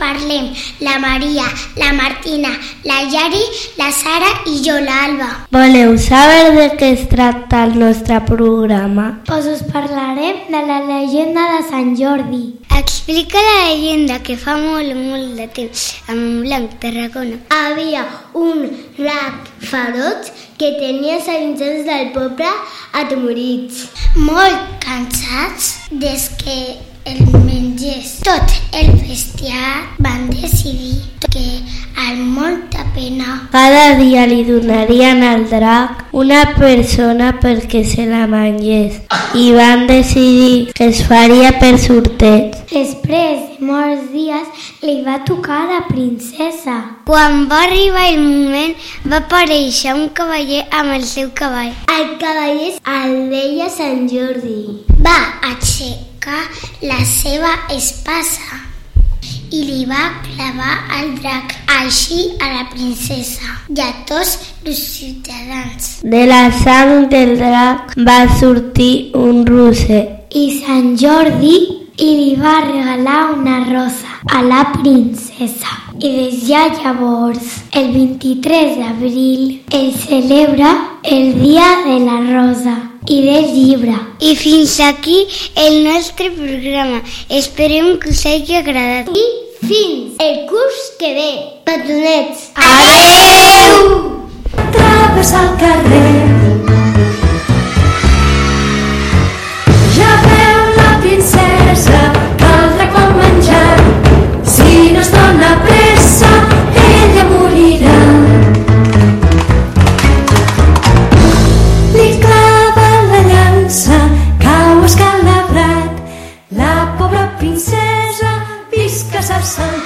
parlem la Maria, la Martina, la Yari, la Sara i jo, l'Alba. Voleu saber de què es tracta el nostre programa? Pues us parlarem de la llegenda de Sant Jordi. Explica la llegenda que fa molt, molt de temps a Montblanc, Tarragona. Havia un rac feroç que tenia els habitants del poble atemorits. Molt cansats des que el mengés tot el bestiar van decidir que al molta pena Cada dia li donarien al drac una persona perquè se la mengés i van decidir que es faria per sorteig. Després de molts dies li va tocar a la princesa. Quan va arribar el moment, va aparèixer un cavaller amb el seu cavall. El cavaller el deia Sant Jordi. Va aixecar la seva espasa i li va clavar al drac, així a la princesa i a tots els ciutadans. De la sang del drac va sortir un roser. I Sant Jordi i li va regalar una rosa a la princesa. I des de llavors, el 23 d'abril, es celebra el Dia de la Rosa i del llibre. I fins aquí el nostre programa. Esperem que us hagi agradat. I fins el curs que ve. Petonets. Adeu! Travessa el carrer person